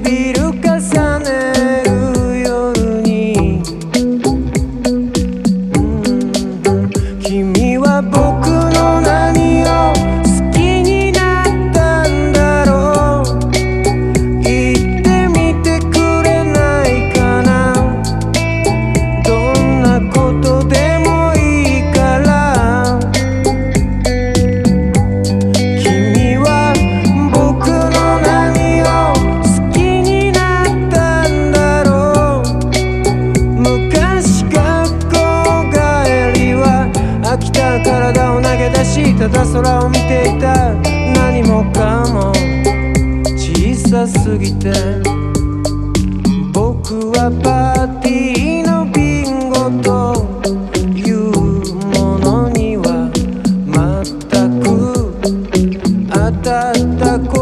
baby さすぎて。僕はパーティーのビンゴというものには全く当たったこと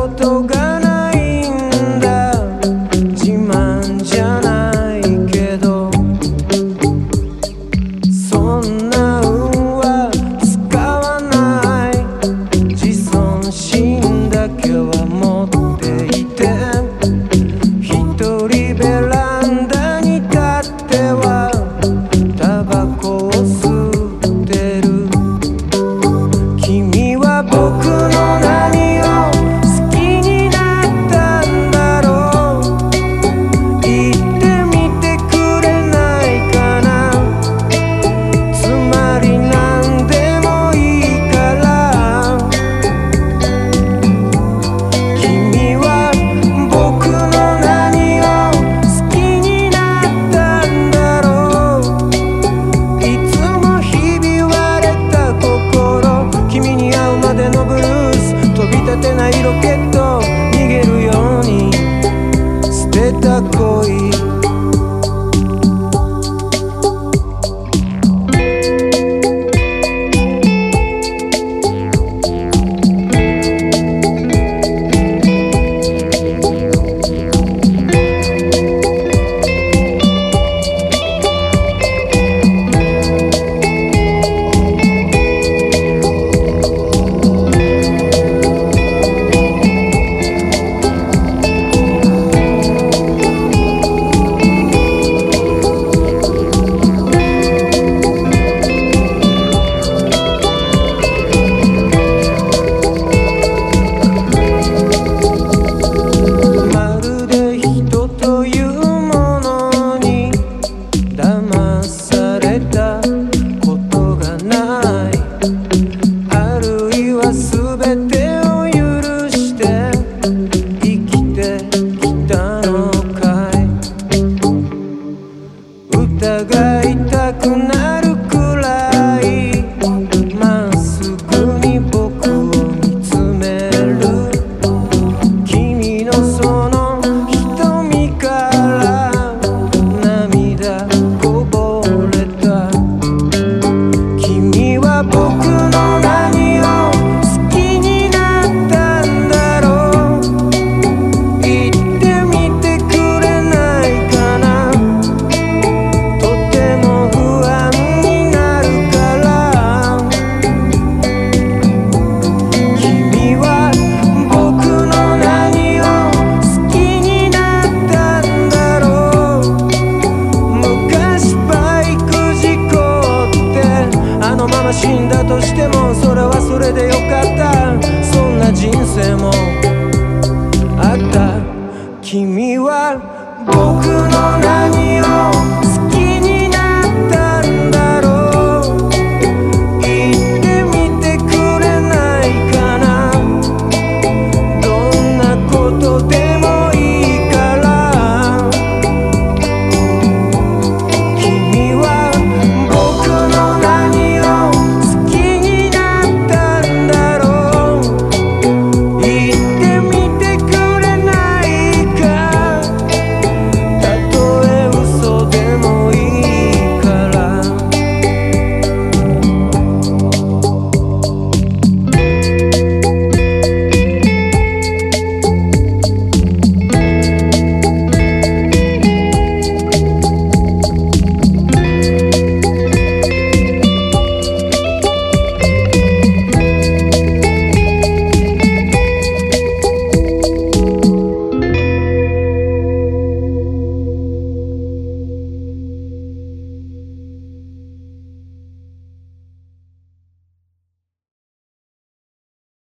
としてもそれはそれでよかった。そんな人生もあった。君は僕の何を